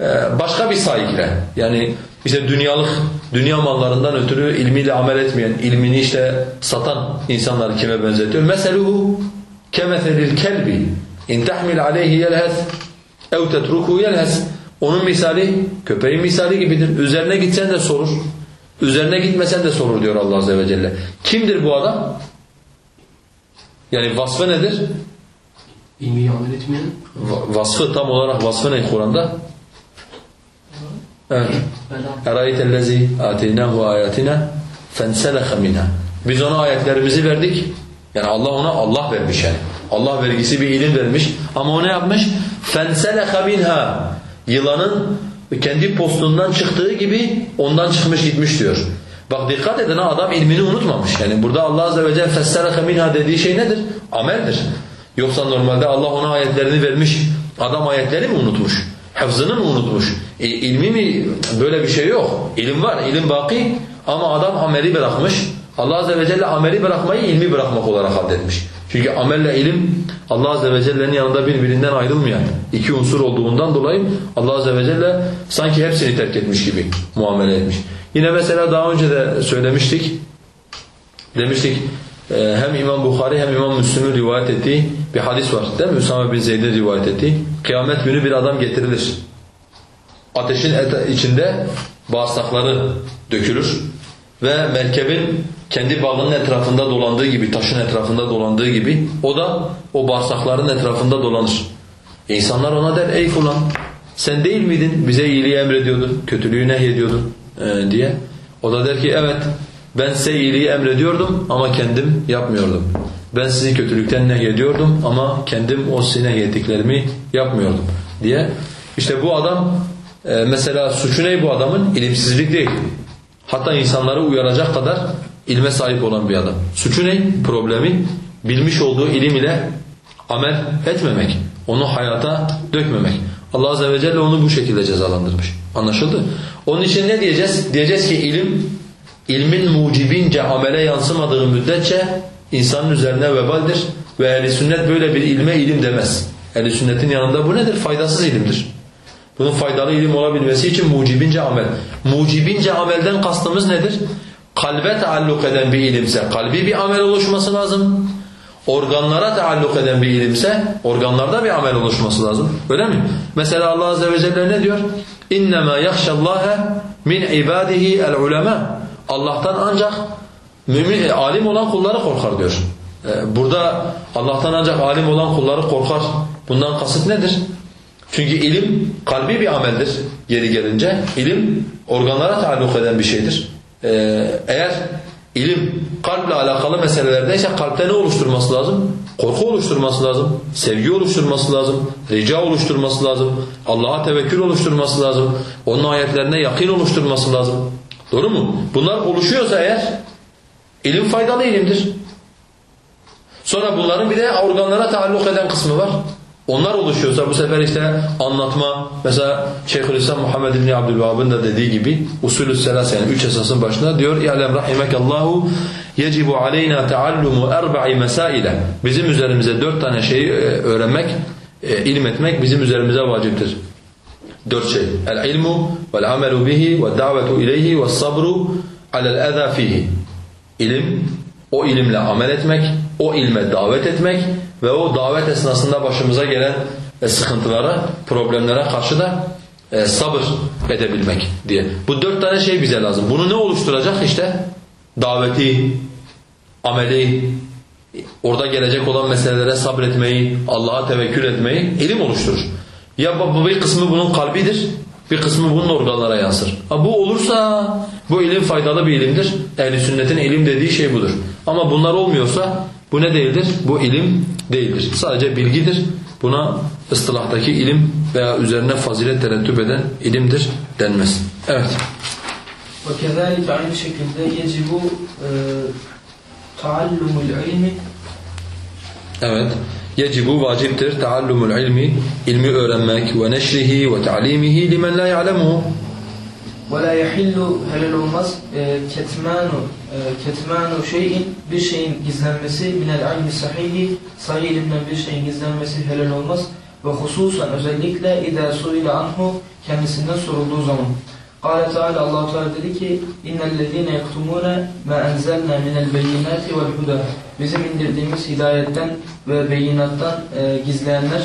e, başka bir sahikle. Yani işte dünyalık, dünya mallarından ötürü ilmiyle amel etmeyen, ilmini işte satan insanları kime benzetiyor? Meseluhu kemeselil kelbi in tahmil aleyhi yelhez ev tetruku yelhez. Onun misali köpeğin misali gibidir. Üzerine gitsen de sorur. Üzerine gitmesen de sorur diyor Allah Azze ve Celle. Kimdir bu adam? Yani vasfı nedir? İlmiyle amel etmeyen Va- Vasfı tam olarak vasfı ne Kur'an'da? Evet. Bela. اَرَيْتَ الَّذ۪ي آتَيْنَاهُ آيَاتِنَا فَانْسَلَخَ مِنْهَا Biz ona ayetlerimizi verdik. Yani Allah ona Allah vermiş yani. Allah vergisi bir ilim vermiş. Ama o ne yapmış? فَانْسَلَخَ مِنْهَا Yılanın kendi postundan çıktığı gibi ondan çıkmış gitmiş diyor. Bak dikkat edin ha adam ilmini unutmamış. Yani burada Allah azze ve celle fesseleke minha dediği şey nedir? Ameldir. Yoksa normalde Allah ona ayetlerini vermiş. Adam ayetleri mi unutmuş? Hafzını mı unutmuş? E, ilmi mi? Böyle bir şey yok. İlim var, ilim baki ama adam ameli bırakmış. Allah azze ve celle ameli bırakmayı ilmi bırakmak olarak haddetmiş. Çünkü amelle ilim Allah Azze ve Celle'nin yanında birbirinden ayrılmayan iki unsur olduğundan dolayı Allah Azze ve Celle sanki hepsini terk etmiş gibi muamele etmiş. Yine mesela daha önce de söylemiştik. Demiştik e, hem İmam Bukhari hem İmam Müslim'in rivayet ettiği bir hadis var. Değil mi? Üsame bin Zeyd'in rivayet ettiği. Kıyamet günü bir adam getirilir. Ateşin içinde bağırsakları dökülür ve merkebin kendi bağının etrafında dolandığı gibi, taşın etrafında dolandığı gibi o da o bağırsakların etrafında dolanır. İnsanlar ona der ey fulan sen değil miydin bize iyiliği emrediyordun, kötülüğü nehyediyordun e, diye. O da der ki evet ben size iyiliği emrediyordum ama kendim yapmıyordum. Ben sizi kötülükten nehyediyordum ama kendim o sizin nehyettiklerimi yapmıyordum diye. İşte bu adam e, mesela suçu ne bu adamın? İlimsizlik değil. Hatta insanları uyaracak kadar ilme sahip olan bir adam. Suçu ne? Problemi bilmiş olduğu ilim ile amel etmemek. Onu hayata dökmemek. Allah Azze ve Celle onu bu şekilde cezalandırmış. Anlaşıldı? Onun için ne diyeceğiz? Diyeceğiz ki ilim, ilmin mucibince amele yansımadığı müddetçe insanın üzerine vebaldir. Ve ehl sünnet böyle bir ilme ilim demez. ehl sünnetin yanında bu nedir? Faydasız ilimdir. Bunun faydalı ilim olabilmesi için mucibince amel. Mucibince amelden kastımız nedir? Kalbe taalluk eden bir ilimse kalbi bir amel oluşması lazım Organlara taalluk eden bir ilimse organlarda bir amel oluşması lazım. Öyle mi? Mesela Allah Azze ve Celle ne diyor? اِنَّمَا يَخْشَ اللّٰهَ مِنْ عِبَادِهِ الْعُلَمَا Allah'tan ancak mümin, alim olan kulları korkar diyor. Ee, Burada Allah'tan ancak alim olan kulları korkar. Bundan kasıt nedir? Çünkü ilim kalbi bir ameldir yeri gelince. İlim organlara taalluk eden bir şeydir. Ee, eğer ilim kalple alakalı meselelerdeyse kalpte ne oluşturması lazım? Korku oluşturması lazım, sevgi oluşturması lazım, rica oluşturması lazım, Allah'a tevekkül oluşturması lazım, onun ayetlerine yakın oluşturması lazım. Doğru mu? Bunlar oluşuyorsa eğer ilim faydalı ilimdir. Sonra bunların bir de organlara taalluk eden kısmı var. Onlar oluşuyorsa bu sefer işte anlatma, mesela Şeyhülislam Muhammed bin Abdülvahhab'ın da dediği gibi usulü selas yani üç esasın başında diyor İ'lem rahimekallahu yecibu aleyna teallumu erba'i mesaile Bizim üzerimize dört tane şeyi e, öğrenmek, e, ilim etmek bizim üzerimize vaciptir. Dört şey. El ilmu vel amelu bihi ve davetu ileyhi ve sabru alel eza fihi. İlim, o ilimle amel etmek, o ilme davet etmek ve o davet esnasında başımıza gelen e, sıkıntılara, problemlere karşı da e, sabır edebilmek diye. Bu dört tane şey bize lazım. Bunu ne oluşturacak işte? Daveti, ameli, orada gelecek olan meselelere sabretmeyi, Allah'a tevekkül etmeyi ilim oluşturur. Ya bu bir kısmı bunun kalbidir, bir kısmı bunun organlara yansır. Ha, bu olursa bu ilim faydalı bir ilimdir. Ehl-i sünnetin ilim dediği şey budur. Ama bunlar olmuyorsa bu ne değildir? Bu ilim değildir. Sadece bilgidir. Buna ıstılahtaki ilim veya üzerine fazilet terettüp eden ilimdir denmez. Evet. وكذلك aynı şekilde يجب e, taallumul ilmi Evet. Yecibu vaciptir taallumul ilmi ilmi öğrenmek ve neşrihi ve ta'limihi limen la ya'lemuhu. ولا يحل helal olmaz e, ketmanu e, ketmanu şeyin bir şeyin gizlenmesi minel ilmi sahihi sahih ilimden bir şeyin gizlenmesi helal olmaz. Ve hususan özellikle idâ suile anhu kendisinden sorulduğu zaman. Kâle Teala Allah Teala dedi ki innellezîne yektumûne mâ enzelnâ minel beyinâti vel hudâ. Bizim indirdiğimiz hidayetten ve beyinattan e, gizleyenler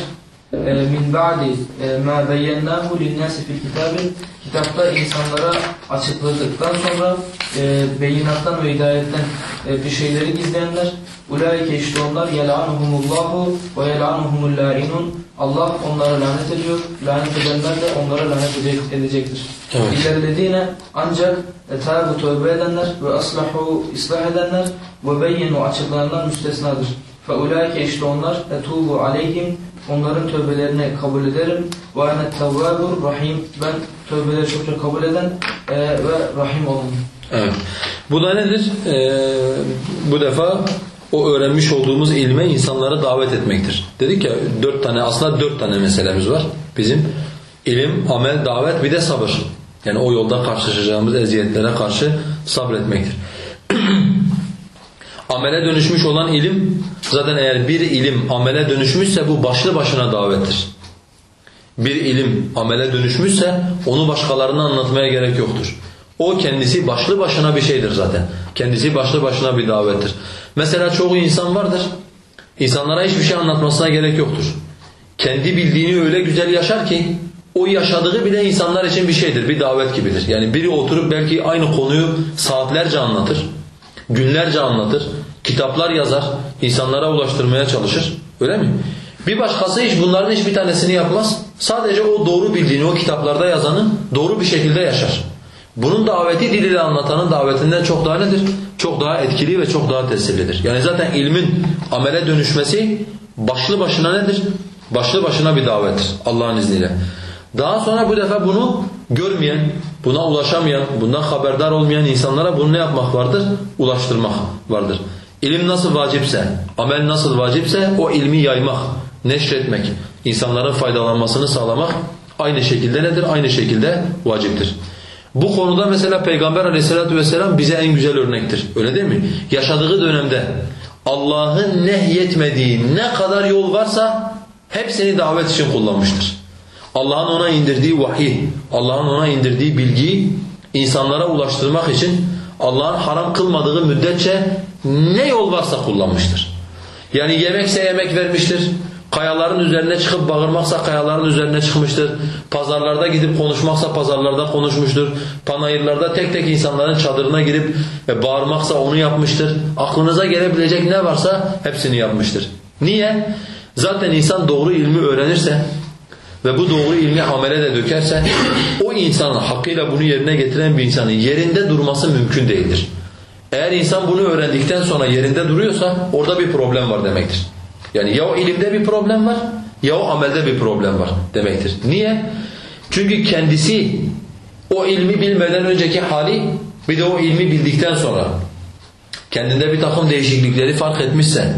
min ba'di e, ma beyyennâhu linnâsi fil kitâbi kitapta insanlara açıkladıktan sonra e, beyinattan ve hidayetten e, bir şeyleri gizleyenler ulaike işte onlar yel'anuhumullahu ve yel'anuhumul la'inun Allah onlara lanet ediyor. Lanet edenler de onlara lanet edecek, edecektir. Evet. İlerlediğine ancak e, tâbu tövbe edenler ve aslahu ıslah edenler ve beyyenu açıklayanlar müstesnadır. Fe ulaike işte onlar etubu aleyhim onların tövbelerini kabul ederim. Ve ene tevvabur rahim ben tövbeleri çokça kabul eden e, ve rahim olun. Evet. Bu da nedir? Ee, bu defa o öğrenmiş olduğumuz ilme insanları davet etmektir. Dedik ya dört tane aslında dört tane meselemiz var bizim. İlim, amel, davet bir de sabır. Yani o yolda karşılaşacağımız eziyetlere karşı sabretmektir. Amele dönüşmüş olan ilim zaten eğer bir ilim amele dönüşmüşse bu başlı başına davettir. Bir ilim amele dönüşmüşse onu başkalarına anlatmaya gerek yoktur. O kendisi başlı başına bir şeydir zaten. Kendisi başlı başına bir davettir. Mesela çoğu insan vardır. İnsanlara hiçbir şey anlatmasına gerek yoktur. Kendi bildiğini öyle güzel yaşar ki o yaşadığı bile insanlar için bir şeydir, bir davet gibidir. Yani biri oturup belki aynı konuyu saatlerce anlatır, günlerce anlatır, kitaplar yazar, insanlara ulaştırmaya çalışır. Öyle mi? Bir başkası hiç bunların hiçbir tanesini yapmaz. Sadece o doğru bildiğini, o kitaplarda yazanı doğru bir şekilde yaşar. Bunun daveti diliyle anlatanın davetinden çok daha nedir? Çok daha etkili ve çok daha tesirlidir. Yani zaten ilmin amele dönüşmesi başlı başına nedir? Başlı başına bir davettir Allah'ın izniyle. Daha sonra bu defa bunu görmeyen, buna ulaşamayan, bundan haberdar olmayan insanlara bunu ne yapmak vardır? Ulaştırmak vardır. İlim nasıl vacipse, amel nasıl vacipse o ilmi yaymak, neşretmek, insanların faydalanmasını sağlamak aynı şekilde nedir? Aynı şekilde vaciptir. Bu konuda mesela Peygamber aleyhissalatu vesselam bize en güzel örnektir. Öyle değil mi? Yaşadığı dönemde Allah'ın nehyetmediği ne kadar yol varsa hepsini davet için kullanmıştır. Allah'ın ona indirdiği vahiy, Allah'ın ona indirdiği bilgiyi insanlara ulaştırmak için Allah'ın haram kılmadığı müddetçe ne yol varsa kullanmıştır. Yani yemekse yemek vermiştir, Kayaların üzerine çıkıp bağırmaksa kayaların üzerine çıkmıştır. Pazarlarda gidip konuşmaksa pazarlarda konuşmuştur. Panayırlarda tek tek insanların çadırına girip e, bağırmaksa onu yapmıştır. Aklınıza gelebilecek ne varsa hepsini yapmıştır. Niye? Zaten insan doğru ilmi öğrenirse ve bu doğru ilmi amele de dökerse o insanın hakkıyla bunu yerine getiren bir insanın yerinde durması mümkün değildir. Eğer insan bunu öğrendikten sonra yerinde duruyorsa orada bir problem var demektir. Yani ya o ilimde bir problem var ya o amelde bir problem var demektir. Niye? Çünkü kendisi o ilmi bilmeden önceki hali bir de o ilmi bildikten sonra kendinde bir takım değişiklikleri fark etmişse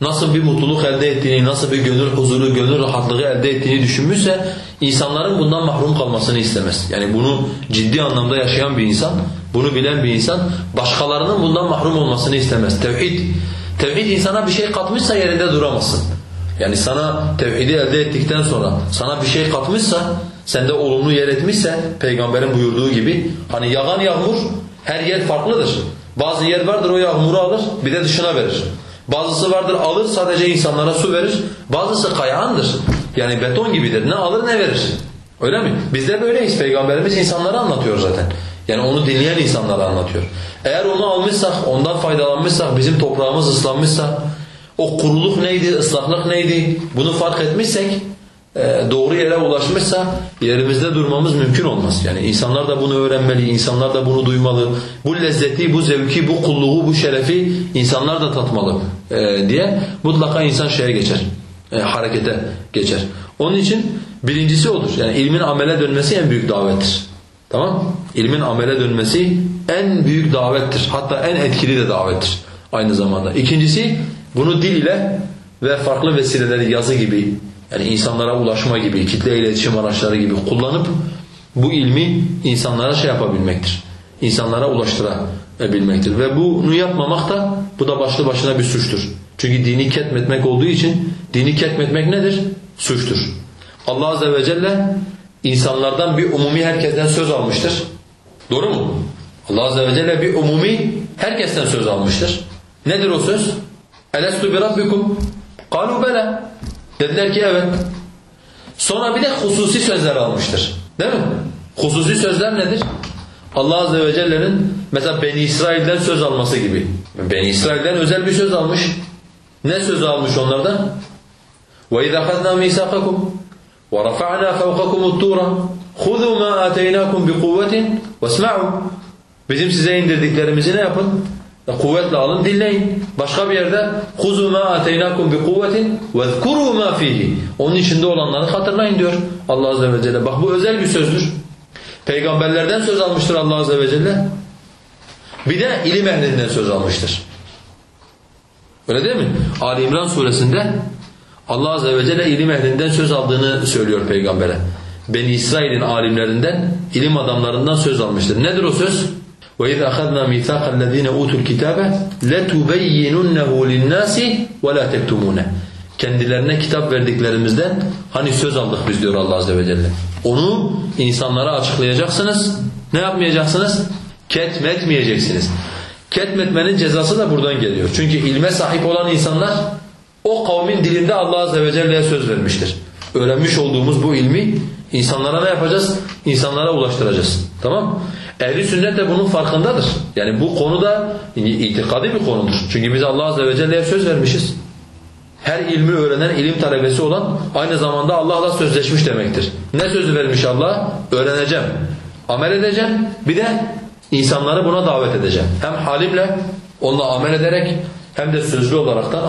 nasıl bir mutluluk elde ettiğini, nasıl bir gönül huzuru, gönül rahatlığı elde ettiğini düşünmüşse insanların bundan mahrum kalmasını istemez. Yani bunu ciddi anlamda yaşayan bir insan, bunu bilen bir insan başkalarının bundan mahrum olmasını istemez. Tevhid Tevhid insana bir şey katmışsa yerinde duramazsın. Yani sana tevhidi elde ettikten sonra sana bir şey katmışsa, sende olumlu yer etmişse peygamberin buyurduğu gibi hani yağan yağmur her yer farklıdır. Bazı yer vardır o yağmuru alır bir de dışına verir. Bazısı vardır alır sadece insanlara su verir. Bazısı kayağındır. Yani beton gibidir. Ne alır ne verir. Öyle mi? Biz de böyleyiz. Peygamberimiz insanlara anlatıyor zaten. Yani onu dinleyen insanlara anlatıyor. Eğer onu almışsak, ondan faydalanmışsak, bizim toprağımız ıslanmışsa, o kuruluk neydi, ıslaklık neydi bunu fark etmişsek, doğru yere ulaşmışsa yerimizde durmamız mümkün olmaz. Yani insanlar da bunu öğrenmeli, insanlar da bunu duymalı. Bu lezzeti, bu zevki, bu kulluğu, bu şerefi insanlar da tatmalı e, diye mutlaka insan şeye geçer, e, harekete geçer. Onun için birincisi odur. Yani ilmin amele dönmesi en büyük davettir. Tamam? İlmin amele dönmesi en büyük davettir. Hatta en etkili de davettir aynı zamanda. İkincisi bunu dil ile ve farklı vesileleri yazı gibi yani insanlara ulaşma gibi, kitle iletişim araçları gibi kullanıp bu ilmi insanlara şey yapabilmektir. İnsanlara ulaştırabilmektir. Ve bunu yapmamak da bu da başlı başına bir suçtur. Çünkü dini ketmetmek olduğu için dini ketmetmek nedir? Suçtur. Allah Azze ve Celle insanlardan bir umumi herkesten söz almıştır. Doğru mu? Allah Azze ve Celle bir umumi herkesten söz almıştır. Nedir o söz? Bi rabbikum? Kalu bela. Dediler ki evet. Sonra bir de hususi sözler almıştır. Değil mi? Hususi sözler nedir? Allah Azze ve Celle'nin mesela Beni İsrail'den söz alması gibi. Beni İsrail'den özel bir söz almış. Ne söz almış onlardan? وَاِذَا خَذْنَا مِيسَاقَكُمْ وَرَفَعْنَا فَوْقَكُمُ الطُّورَ خُذُوا مَا آتَيْنَاكُمْ بِقُوَّةٍ وَاسْمَعُوا Bizim size indirdiklerimizi ne yapın? Kuvvetle alın, dinleyin. Başka bir yerde خُذُوا مَا آتَيْنَاكُمْ بِقُوَّةٍ وَاذْكُرُوا مَا ف۪يهِ Onun içinde olanları hatırlayın diyor Allah Azze ve Celle. Bak bu özel bir sözdür. Peygamberlerden söz almıştır Allah Azze ve Celle. Bir de ilim ehlinden söz almıştır. Öyle değil mi? Ali İmran suresinde Allah Azze ve Celle ilim ehlinden söz aldığını söylüyor peygambere. Beni İsrail'in alimlerinden, ilim adamlarından söz almıştır. Nedir o söz? وَاِذْ أَخَذْنَا مِيثَاقَ الَّذ۪ينَ اُوتُوا الْكِتَابَ لَتُبَيِّنُنَّهُ لِلنَّاسِ وَلَا تَكْتُمُونَ Kendilerine kitap verdiklerimizden hani söz aldık biz diyor Allah Azze ve Celle. Onu insanlara açıklayacaksınız. Ne yapmayacaksınız? Ketmetmeyeceksiniz. Ketmetmenin cezası da buradan geliyor. Çünkü ilme sahip olan insanlar o kavmin dilinde Allah Azze ve Celle'ye söz vermiştir. Öğrenmiş olduğumuz bu ilmi insanlara ne yapacağız? İnsanlara ulaştıracağız. Tamam Ehli sünnet de bunun farkındadır. Yani bu konuda itikadi bir konudur. Çünkü biz Allah Azze ve Celle'ye söz vermişiz. Her ilmi öğrenen ilim talebesi olan aynı zamanda Allah'la sözleşmiş demektir. Ne sözü vermiş Allah? Öğreneceğim, amel edeceğim, bir de insanları buna davet edeceğim. Hem halimle, onunla amel ederek hem de sözlü olaraktan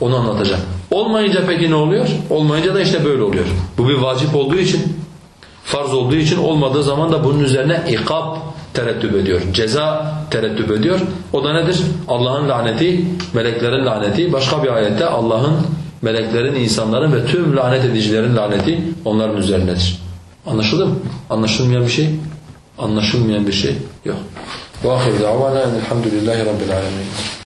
onu anlatacağım. Olmayınca peki ne oluyor? Olmayınca da işte böyle oluyor. Bu bir vacip olduğu için, farz olduğu için olmadığı zaman da bunun üzerine ikab terettüp ediyor. Ceza terettüp ediyor. O da nedir? Allah'ın laneti, meleklerin laneti. Başka bir ayette Allah'ın, meleklerin, insanların ve tüm lanet edicilerin laneti onların üzerindedir. Anlaşıldı mı? Anlaşılmayan bir şey? Anlaşılmayan bir şey yok. وآخر دعوانا أن الحمد لله رب العالمين